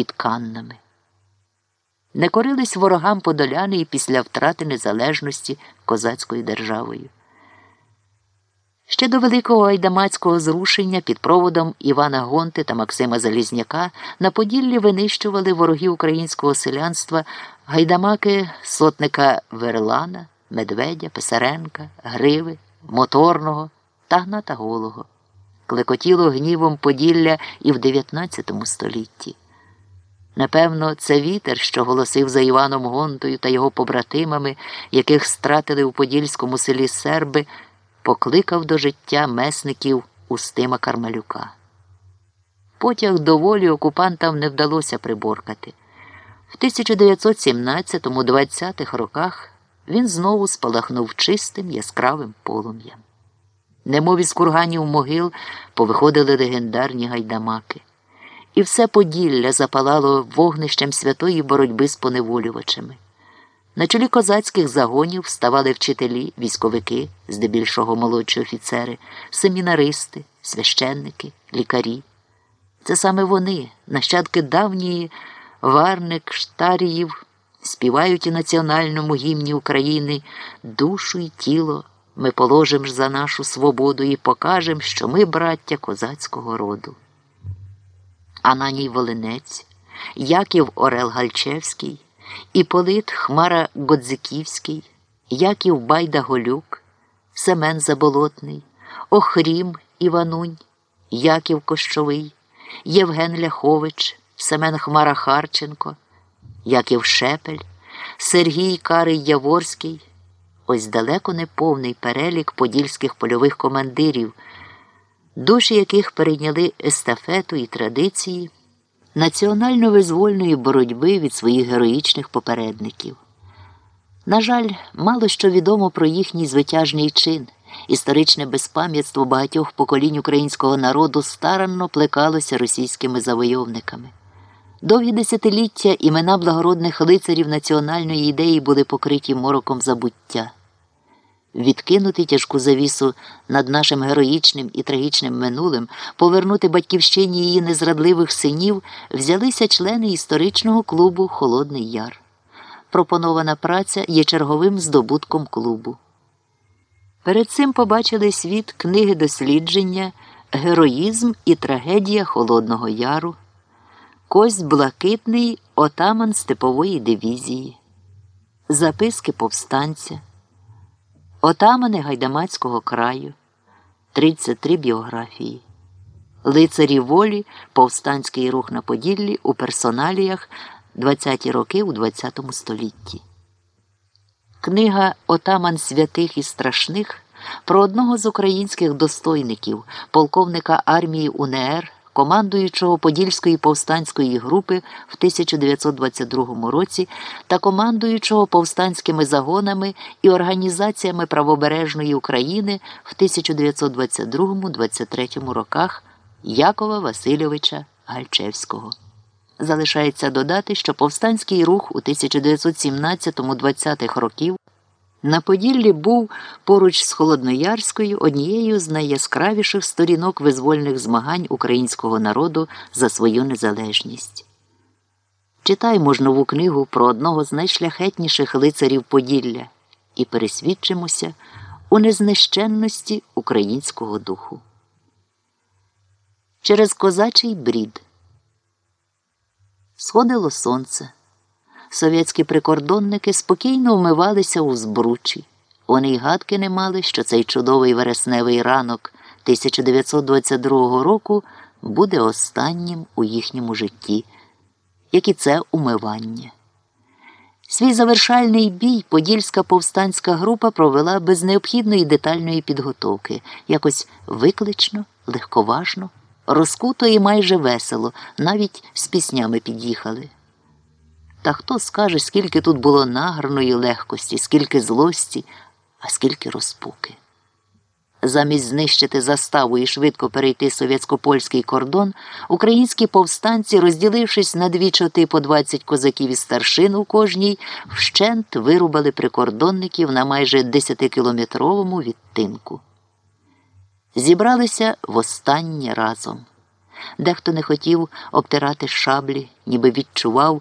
під Каннами. Не корились ворогам подоляни і після втрати незалежності козацькою державою. Ще до великого айдамацького зрушення під проводом Івана Гонти та Максима Залізняка на Поділлі винищували вороги українського селянства гайдамаки сотника Верлана, Медведя, Писаренка, Гриви, Моторного та Гната Голого. Клекотіло гнівом Поділля і в 19 столітті. Напевно, це вітер, що голосив за Іваном Гонтою та його побратимами, яких стратили у Подільському селі серби, покликав до життя месників Устима Кармалюка. Потяг до волі окупантам не вдалося приборкати. В 1917-20-х роках він знову спалахнув чистим яскравим полум'ям. Немов із курганів могил повиходили легендарні гайдамаки і все Поділля запалало вогнищем святої боротьби з поневолювачами. На чолі козацьких загонів ставали вчителі, військовики, здебільшого молодші офіцери, семінаристи, священники, лікарі. Це саме вони, нащадки давньої варник штаріїв, співають у національному гімні України душу і тіло. Ми положимо за нашу свободу і покажемо, що ми браття козацького роду. Ананій Волинець, Яків Орел Гальчевський, Іполит Хмара Годзиківський, Яків Байда Голюк, Семен Заболотний, Охрім Іванунь, Яків Кощовий, Євген Ляхович, Семен Хмара Харченко, Яків Шепель, Сергій Карий Яворський. Ось далеко не повний перелік подільських польових командирів душі яких перейняли естафету і традиції національно-визвольної боротьби від своїх героїчних попередників. На жаль, мало що відомо про їхній звитяжний чин. Історичне безпам'ятство багатьох поколінь українського народу старанно плекалося російськими завойовниками. Довгі десятиліття імена благородних лицарів національної ідеї були покриті мороком забуття відкинути тяжку завісу над нашим героїчним і трагічним минулим, повернути батьківщині її незрадливих синів, взялися члени історичного клубу Холодний Яр. Пропонована праця є черговим здобутком клубу. Перед цим побачили світ книги дослідження, Героїзм і трагедія Холодного Яру, Кость Блакитний отаман Степової дивізії, Записки повстанця. Отамани Гайдамацького краю, 33 біографії, Лицарі волі, повстанський рух на Поділлі у персоналіях 20-ті роки у ХХ столітті. Книга Отаман святих і страшних про одного з українських достойників, полковника армії УНР командуючого Подільської повстанської групи в 1922 році та командуючого повстанськими загонами і організаціями правобережної України в 1922-23 роках Якова Васильовича Гальчевського. Залишається додати, що повстанський рух у 1917-20 років на Поділлі був поруч з Холодноярською однією з найяскравіших сторінок визвольних змагань українського народу за свою незалежність. Читаймо ж нову книгу про одного з найшляхетніших лицарів Поділля і пересвідчимося у незнищенності українського духу. Через козачий брід сходило сонце совєтські прикордонники спокійно вмивалися у збручі. Вони й гадки не мали, що цей чудовий вересневий ранок 1922 року буде останнім у їхньому житті, як і це умивання. Свій завершальний бій Подільська повстанська група провела без необхідної детальної підготовки, якось виклично, легковажно, розкуто і майже весело, навіть з піснями під'їхали. Та хто скаже, скільки тут було награної легкості, скільки злості, а скільки розпуки. Замість знищити заставу і швидко перейти совєтсько-польський кордон, українські повстанці, розділившись на дві чоти по 20 козаків і старшин у кожній, вщент вирубали прикордонників на майже 10-кілометровому відтинку. Зібралися востаннє разом. Дехто не хотів обтирати шаблі, ніби відчував,